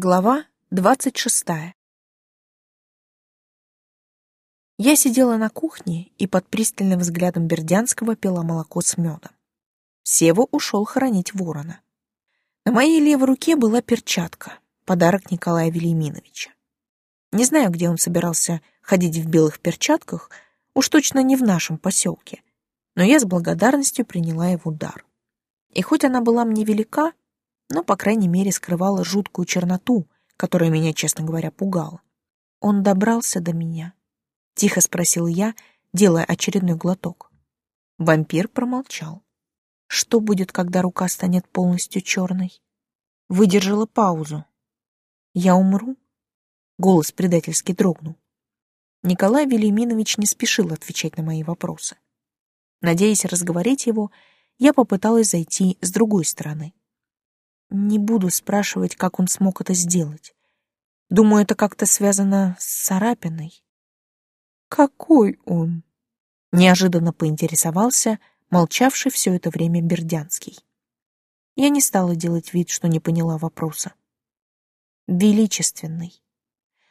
Глава двадцать шестая. Я сидела на кухне и под пристальным взглядом Бердянского пила молоко с медом. Сева ушел хоронить ворона. На моей левой руке была перчатка, подарок Николая Велиминовича. Не знаю, где он собирался ходить в белых перчатках, уж точно не в нашем поселке, но я с благодарностью приняла его дар. И хоть она была мне велика, но, по крайней мере, скрывала жуткую черноту, которая меня, честно говоря, пугала. Он добрался до меня. Тихо спросил я, делая очередной глоток. Вампир промолчал. Что будет, когда рука станет полностью черной? Выдержала паузу. Я умру? Голос предательски дрогнул. Николай Велиминович не спешил отвечать на мои вопросы. Надеясь разговорить его, я попыталась зайти с другой стороны. Не буду спрашивать, как он смог это сделать. Думаю, это как-то связано с царапиной. Какой он? Неожиданно поинтересовался молчавший все это время Бердянский. Я не стала делать вид, что не поняла вопроса. Величественный.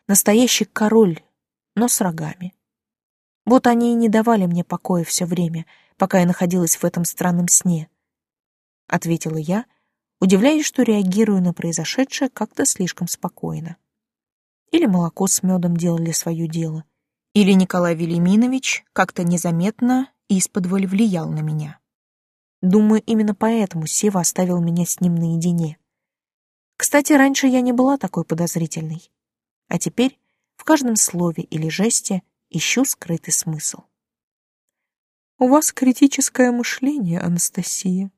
Настоящий король, но с рогами. Вот они и не давали мне покоя все время, пока я находилась в этом странном сне. Ответила я, — удивляясь, что реагирую на произошедшее как-то слишком спокойно. Или молоко с медом делали свое дело, или Николай Велиминович как-то незаметно из-под влиял на меня. Думаю, именно поэтому Сева оставил меня с ним наедине. Кстати, раньше я не была такой подозрительной. А теперь в каждом слове или жесте ищу скрытый смысл. «У вас критическое мышление, Анастасия»,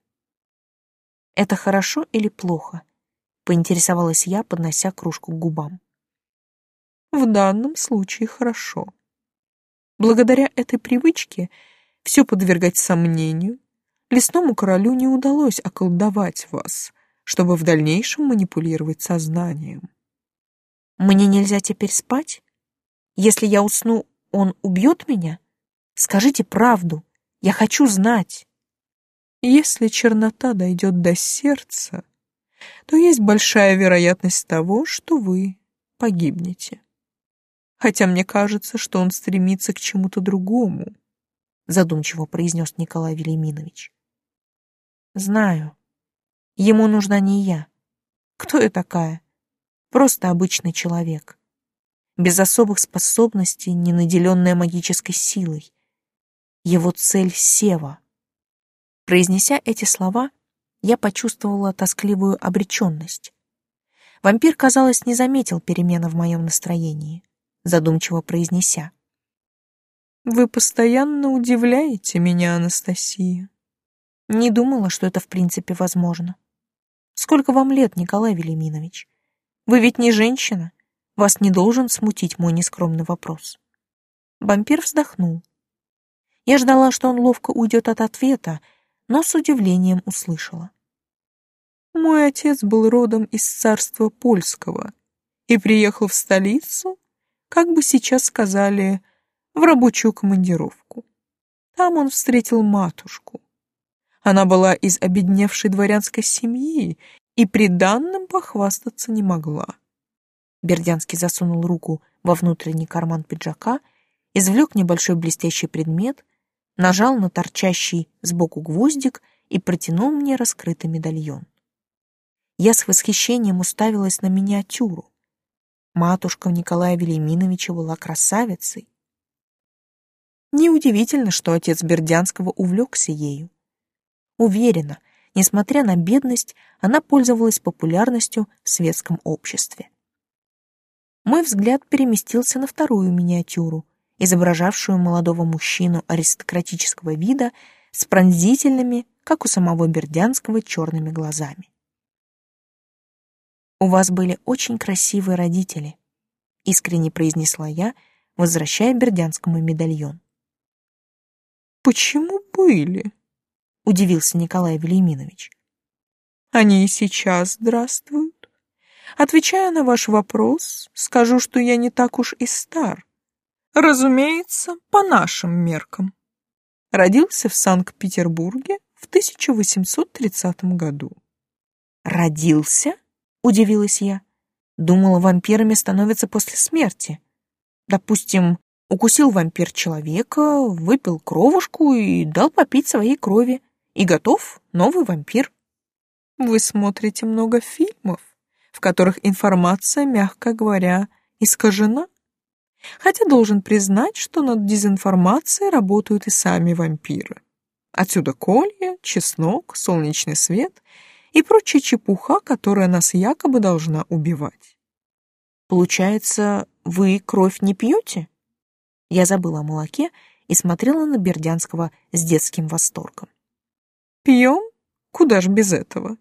это хорошо или плохо? Поинтересовалась я, поднося кружку к губам. В данном случае хорошо. Благодаря этой привычке все подвергать сомнению, лесному королю не удалось околдовать вас, чтобы в дальнейшем манипулировать сознанием. Мне нельзя теперь спать? Если я усну, он убьет меня? Скажите правду, я хочу знать. Если чернота дойдет до сердца, то есть большая вероятность того, что вы погибнете. Хотя мне кажется, что он стремится к чему-то другому, задумчиво произнес Николай Велиминович. Знаю. Ему нужна не я. Кто я такая? Просто обычный человек. Без особых способностей, не наделенная магической силой. Его цель — Сева — Произнеся эти слова, я почувствовала тоскливую обреченность. Вампир, казалось, не заметил перемены в моем настроении, задумчиво произнеся. «Вы постоянно удивляете меня, Анастасия». Не думала, что это в принципе возможно. Сколько вам лет, Николай Велиминович? Вы ведь не женщина. Вас не должен смутить мой нескромный вопрос. Вампир вздохнул. Я ждала, что он ловко уйдет от ответа, но с удивлением услышала. Мой отец был родом из царства польского и приехал в столицу, как бы сейчас сказали, в рабочую командировку. Там он встретил матушку. Она была из обедневшей дворянской семьи и при данном похвастаться не могла. Бердянский засунул руку во внутренний карман пиджака, извлек небольшой блестящий предмет нажал на торчащий сбоку гвоздик и протянул мне раскрытый медальон. Я с восхищением уставилась на миниатюру. Матушка Николая Велиминовича была красавицей. Неудивительно, что отец Бердянского увлекся ею. Уверена, несмотря на бедность, она пользовалась популярностью в светском обществе. Мой взгляд переместился на вторую миниатюру, изображавшую молодого мужчину аристократического вида с пронзительными, как у самого Бердянского, черными глазами. «У вас были очень красивые родители», — искренне произнесла я, возвращая Бердянскому медальон. «Почему были?» — удивился Николай Велиминович. «Они и сейчас здравствуют. Отвечая на ваш вопрос, скажу, что я не так уж и стар. Разумеется, по нашим меркам. Родился в Санкт-Петербурге в 1830 году. «Родился?» — удивилась я. Думала, вампирами становятся после смерти. Допустим, укусил вампир человека, выпил кровушку и дал попить своей крови. И готов новый вампир. Вы смотрите много фильмов, в которых информация, мягко говоря, искажена. Хотя должен признать, что над дезинформацией работают и сами вампиры. Отсюда колья, чеснок, солнечный свет и прочая чепуха, которая нас якобы должна убивать. Получается, вы кровь не пьете? Я забыла о молоке и смотрела на Бердянского с детским восторгом. Пьем? Куда ж без этого?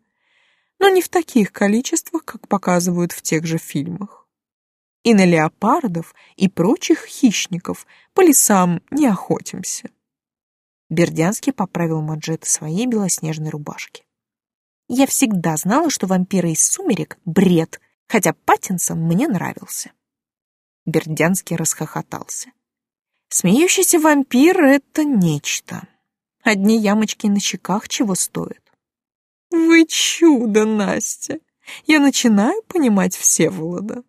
Но не в таких количествах, как показывают в тех же фильмах. И на леопардов и прочих хищников по лесам не охотимся. Бердянский поправил манжеты своей белоснежной рубашки. Я всегда знала, что вампиры из сумерек — бред, хотя Паттинсон мне нравился. Бердянский расхохотался. Смеющийся вампир — это нечто. Одни ямочки на щеках чего стоят. Вы чудо, Настя! Я начинаю понимать Всеволода.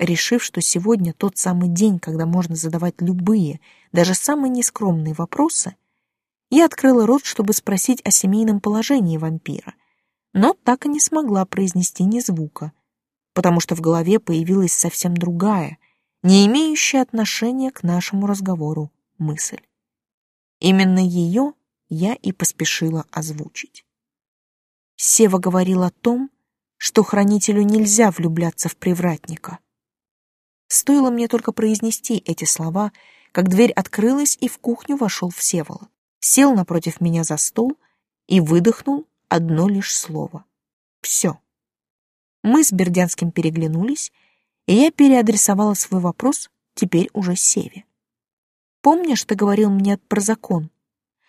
Решив, что сегодня тот самый день, когда можно задавать любые, даже самые нескромные вопросы, я открыла рот, чтобы спросить о семейном положении вампира, но так и не смогла произнести ни звука, потому что в голове появилась совсем другая, не имеющая отношения к нашему разговору мысль. Именно ее я и поспешила озвучить. Сева говорил о том, что хранителю нельзя влюбляться в привратника. Стоило мне только произнести эти слова, как дверь открылась, и в кухню вошел Всеволод сел напротив меня за стол и выдохнул одно лишь слово. «Все». Мы с Бердянским переглянулись, и я переадресовала свой вопрос теперь уже Севе. «Помнишь, ты говорил мне про закон?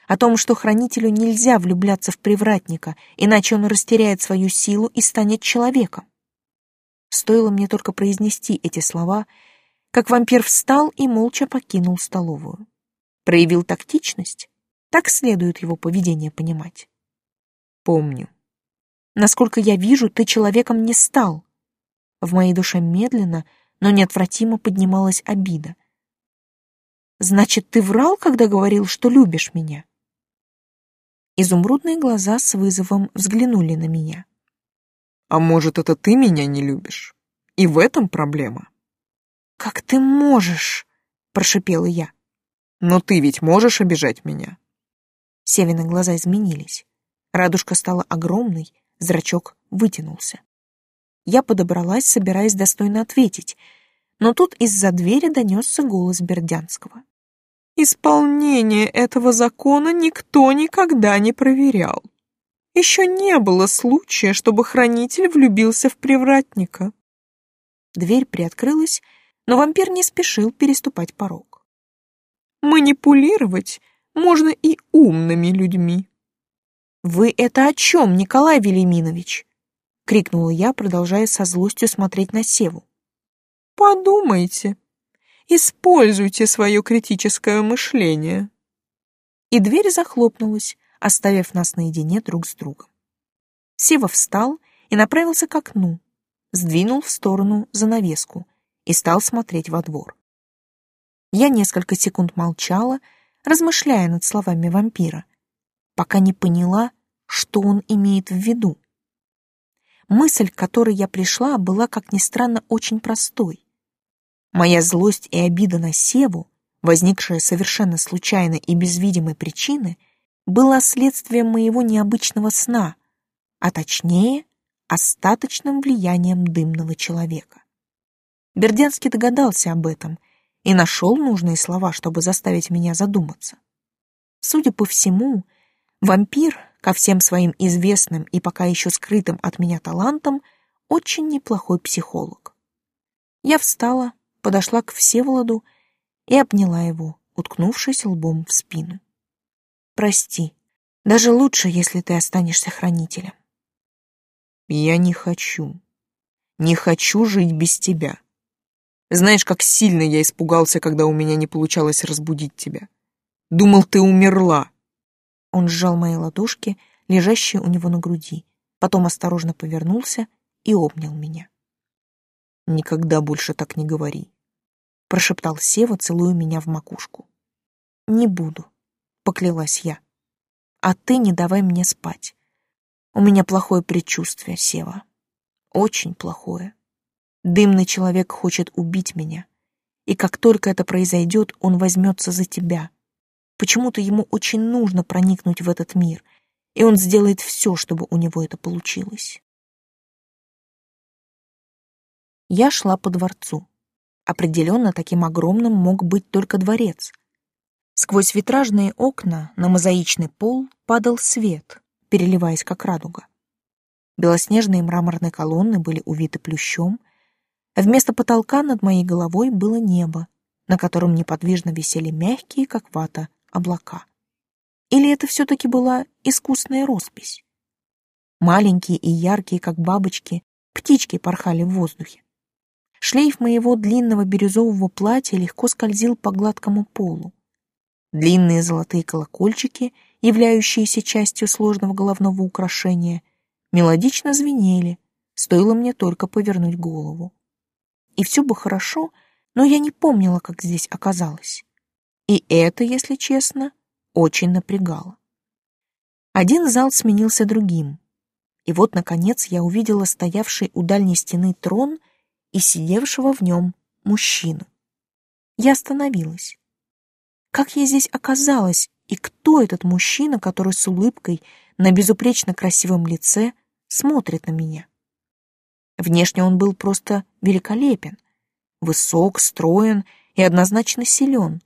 О том, что хранителю нельзя влюбляться в привратника, иначе он растеряет свою силу и станет человеком?» Стоило мне только произнести эти слова, как вампир встал и молча покинул столовую. Проявил тактичность так следует его поведение понимать. Помню. Насколько я вижу, ты человеком не стал. В моей душе медленно, но неотвратимо поднималась обида. Значит, ты врал, когда говорил, что любишь меня? Изумрудные глаза с вызовом взглянули на меня. А может, это ты меня не любишь? И в этом проблема? Как ты можешь? Прошипела я. Но ты ведь можешь обижать меня. Севины глаза изменились. Радужка стала огромной, зрачок вытянулся. Я подобралась, собираясь достойно ответить, но тут из-за двери донесся голос Бердянского. «Исполнение этого закона никто никогда не проверял. Еще не было случая, чтобы хранитель влюбился в привратника». Дверь приоткрылась, но вампир не спешил переступать порог. «Манипулировать можно и умными людьми. «Вы это о чем, Николай Велиминович?» — крикнула я, продолжая со злостью смотреть на Севу. «Подумайте, используйте свое критическое мышление». И дверь захлопнулась, оставив нас наедине друг с другом. Сева встал и направился к окну, сдвинул в сторону занавеску и стал смотреть во двор. Я несколько секунд молчала, размышляя над словами вампира, пока не поняла, что он имеет в виду. Мысль, к которой я пришла, была, как ни странно, очень простой. Моя злость и обида на Севу, возникшая совершенно случайно и без видимой причины, была следствием моего необычного сна, а точнее, остаточным влиянием дымного человека. Бердянский догадался об этом — и нашел нужные слова, чтобы заставить меня задуматься. Судя по всему, вампир, ко всем своим известным и пока еще скрытым от меня талантам, очень неплохой психолог. Я встала, подошла к Всеволоду и обняла его, уткнувшись лбом в спину. «Прости, даже лучше, если ты останешься хранителем». «Я не хочу. Не хочу жить без тебя», знаешь, как сильно я испугался, когда у меня не получалось разбудить тебя. Думал, ты умерла. Он сжал мои ладошки, лежащие у него на груди, потом осторожно повернулся и обнял меня. Никогда больше так не говори, прошептал Сева, целуя меня в макушку. Не буду, поклялась я. А ты не давай мне спать. У меня плохое предчувствие, Сева. Очень плохое. Дымный человек хочет убить меня. И как только это произойдет, он возьмется за тебя. Почему-то ему очень нужно проникнуть в этот мир, и он сделает все, чтобы у него это получилось. Я шла по дворцу. Определенно, таким огромным мог быть только дворец. Сквозь витражные окна на мозаичный пол падал свет, переливаясь как радуга. Белоснежные мраморные колонны были увиты плющом, а вместо потолка над моей головой было небо, на котором неподвижно висели мягкие, как вата, облака. Или это все-таки была искусная роспись? Маленькие и яркие, как бабочки, птички порхали в воздухе. Шлейф моего длинного бирюзового платья легко скользил по гладкому полу. Длинные золотые колокольчики, являющиеся частью сложного головного украшения, мелодично звенели, стоило мне только повернуть голову. И все бы хорошо, но я не помнила, как здесь оказалось. И это, если честно, очень напрягало. Один зал сменился другим. И вот, наконец, я увидела стоявший у дальней стены трон — и сидевшего в нем мужчину. Я остановилась. Как я здесь оказалась, и кто этот мужчина, который с улыбкой на безупречно красивом лице смотрит на меня? Внешне он был просто великолепен, высок, строен и однозначно силен,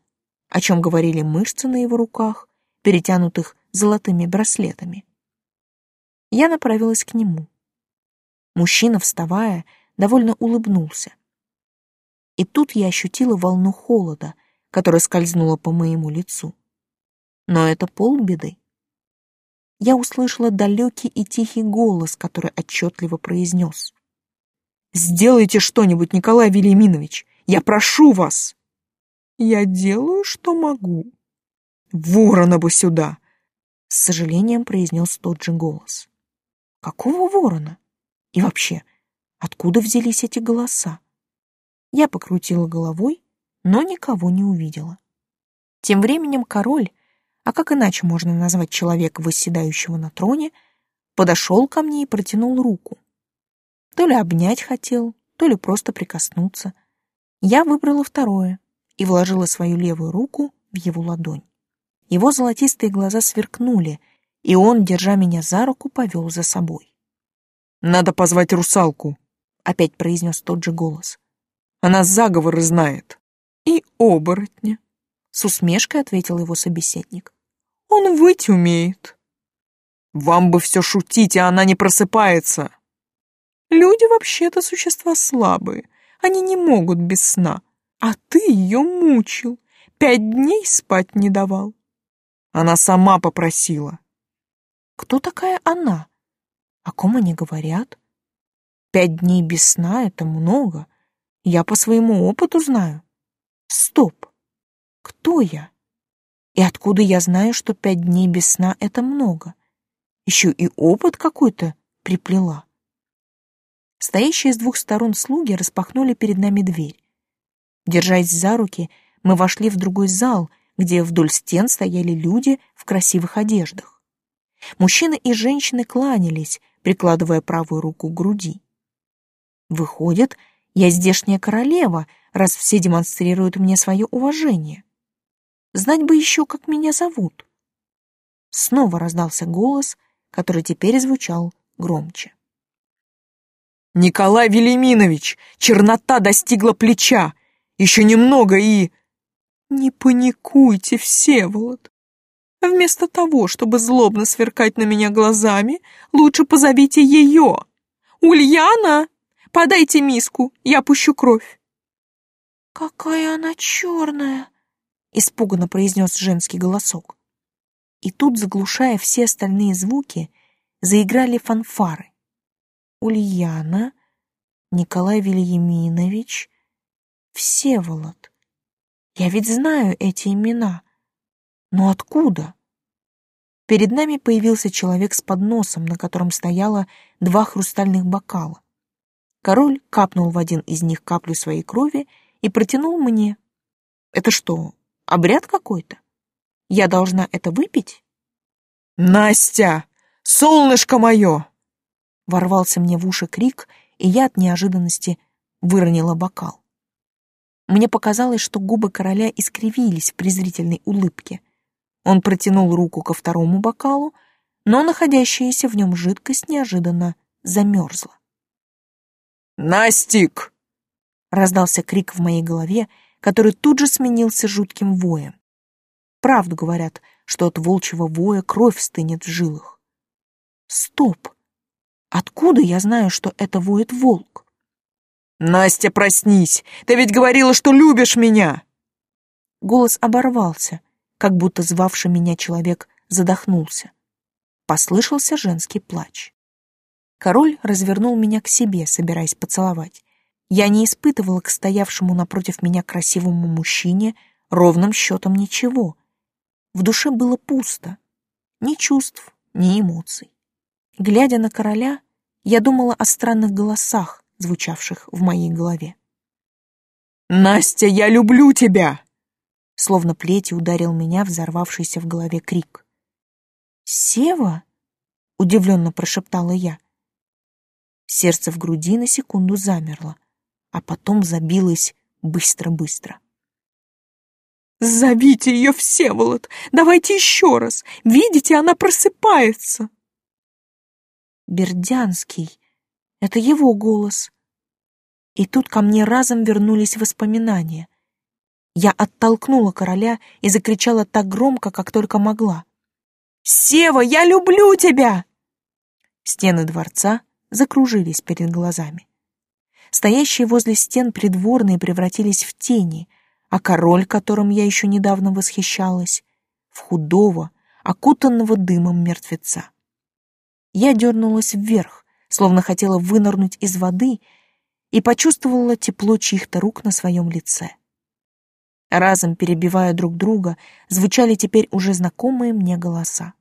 о чем говорили мышцы на его руках, перетянутых золотыми браслетами. Я направилась к нему. Мужчина, вставая, довольно улыбнулся. И тут я ощутила волну холода, которая скользнула по моему лицу. Но это полбеды. Я услышала далекий и тихий голос, который отчетливо произнес. «Сделайте что-нибудь, Николай Велиминович! Я прошу вас!» «Я делаю, что могу». «Ворона бы сюда!» С сожалением произнес тот же голос. «Какого ворона? И вообще, Откуда взялись эти голоса? Я покрутила головой, но никого не увидела. Тем временем король, а как иначе можно назвать человека, восседающего на троне, подошел ко мне и протянул руку. То ли обнять хотел, то ли просто прикоснуться. Я выбрала второе и вложила свою левую руку в его ладонь. Его золотистые глаза сверкнули, и он, держа меня за руку, повел за собой. «Надо позвать русалку», опять произнес тот же голос. Она заговоры знает. И оборотня. С усмешкой ответил его собеседник. Он выть умеет. Вам бы все шутить, а она не просыпается. Люди вообще-то существа слабые. Они не могут без сна. А ты ее мучил. Пять дней спать не давал. Она сама попросила. Кто такая она? О ком они говорят? Пять дней без сна — это много. Я по своему опыту знаю. Стоп. Кто я? И откуда я знаю, что пять дней без сна — это много? Еще и опыт какой-то приплела. Стоящие с двух сторон слуги распахнули перед нами дверь. Держась за руки, мы вошли в другой зал, где вдоль стен стояли люди в красивых одеждах. Мужчины и женщины кланялись, прикладывая правую руку к груди. Выходит, я здешняя королева, раз все демонстрируют мне свое уважение. Знать бы еще, как меня зовут. Снова раздался голос, который теперь звучал громче. «Николай Велиминович, чернота достигла плеча! Еще немного и...» «Не паникуйте, Всеволод! Вместо того, чтобы злобно сверкать на меня глазами, лучше позовите ее! Ульяна!» Подайте миску, я пущу кровь. Какая она черная, испуганно произнес женский голосок. И тут, заглушая все остальные звуки, заиграли фанфары. Ульяна, Николай Вильяминович, Всеволод. Я ведь знаю эти имена. Но откуда? Перед нами появился человек с подносом, на котором стояло два хрустальных бокала. Король капнул в один из них каплю своей крови и протянул мне. Это что, обряд какой-то? Я должна это выпить? «Настя! Солнышко мое!» Ворвался мне в уши крик, и я от неожиданности выронила бокал. Мне показалось, что губы короля искривились в презрительной улыбке. Он протянул руку ко второму бокалу, но находящаяся в нем жидкость неожиданно замерзла. «Настик!» — раздался крик в моей голове, который тут же сменился жутким воем. Правду говорят, что от волчьего воя кровь стынет в жилах. Стоп! Откуда я знаю, что это воет волк? «Настя, проснись! Ты ведь говорила, что любишь меня!» Голос оборвался, как будто звавший меня человек задохнулся. Послышался женский плач. Король развернул меня к себе, собираясь поцеловать. Я не испытывала к стоявшему напротив меня красивому мужчине ровным счетом ничего. В душе было пусто. Ни чувств, ни эмоций. Глядя на короля, я думала о странных голосах, звучавших в моей голове. «Настя, я люблю тебя!» Словно плетью ударил меня взорвавшийся в голове крик. «Сева?» — удивленно прошептала я. Сердце в груди на секунду замерло, а потом забилось быстро-быстро. «Зовите ее, Всеволод! Давайте еще раз! Видите, она просыпается!» Бердянский. Это его голос. И тут ко мне разом вернулись воспоминания. Я оттолкнула короля и закричала так громко, как только могла. «Сева, я люблю тебя!» Стены дворца закружились перед глазами. Стоящие возле стен придворные превратились в тени, а король, которым я еще недавно восхищалась, в худого, окутанного дымом мертвеца. Я дернулась вверх, словно хотела вынырнуть из воды, и почувствовала тепло чьих-то рук на своем лице. Разом перебивая друг друга, звучали теперь уже знакомые мне голоса.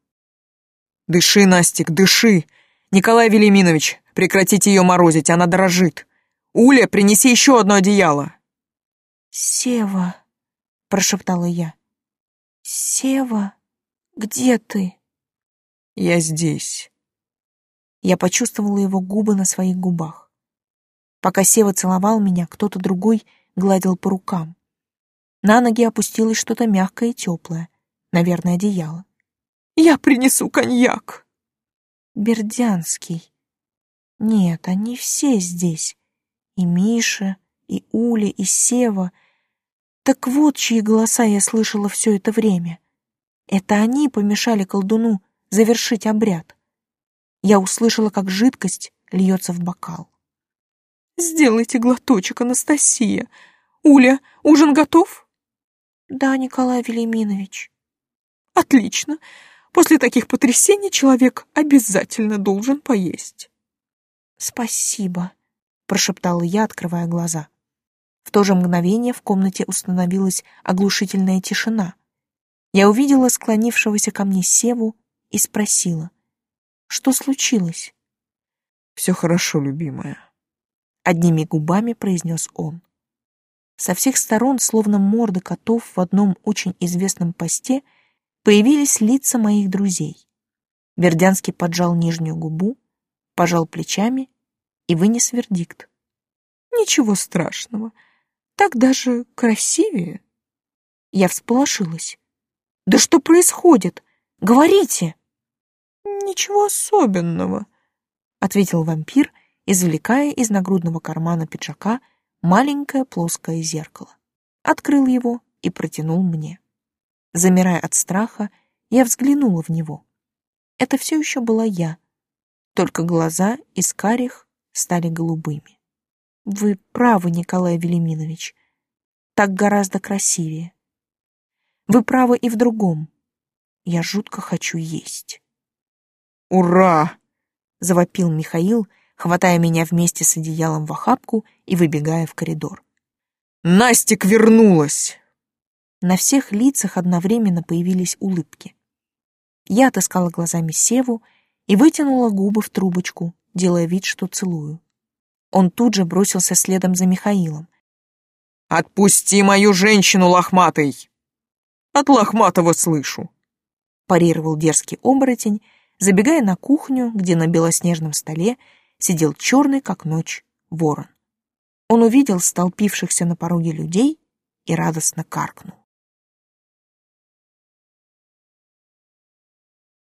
«Дыши, Настик, дыши! Николай Велиминович, прекратите ее морозить, она дрожит! Уля, принеси еще одно одеяло!» «Сева!» — прошептала я. «Сева, где ты?» «Я здесь». Я почувствовала его губы на своих губах. Пока Сева целовал меня, кто-то другой гладил по рукам. На ноги опустилось что-то мягкое и теплое, наверное, одеяло. «Я принесу коньяк!» Бердянский. Нет, они все здесь. И Миша, и Уля, и Сева — так вот, чьи голоса я слышала все это время. Это они помешали колдуну завершить обряд. Я услышала, как жидкость льется в бокал. «Сделайте глоточек, Анастасия. Уля, ужин готов?» «Да, Николай Велиминович». «Отлично. После таких потрясений человек обязательно должен поесть». «Спасибо», — прошептала я, открывая глаза. В то же мгновение в комнате установилась оглушительная тишина. Я увидела склонившегося ко мне Севу и спросила, что случилось? «Все хорошо, любимая», — одними губами произнес он. Со всех сторон, словно морды котов в одном очень известном посте, появились лица моих друзей. Вердянский поджал нижнюю губу, пожал плечами и вынес вердикт. «Ничего страшного. Так даже красивее. Я всполошилась. Да что происходит? Говорите. Ничего особенного, ответил вампир, извлекая из нагрудного кармана пиджака маленькое плоское зеркало. Открыл его и протянул мне. Замирая от страха, я взглянула в него. Это все еще была я, только глаза из карих стали голубыми. Вы правы, Николай Велиминович. Так гораздо красивее. Вы правы и в другом. Я жутко хочу есть. «Ура!» — завопил Михаил, хватая меня вместе с одеялом в охапку и выбегая в коридор. «Настик вернулась!» На всех лицах одновременно появились улыбки. Я отыскала глазами Севу и вытянула губы в трубочку, делая вид, что целую. Он тут же бросился следом за Михаилом. «Отпусти мою женщину, лохматый!» «От лохматого слышу!» парировал дерзкий оборотень, забегая на кухню, где на белоснежном столе сидел черный, как ночь, ворон. Он увидел столпившихся на пороге людей и радостно каркнул.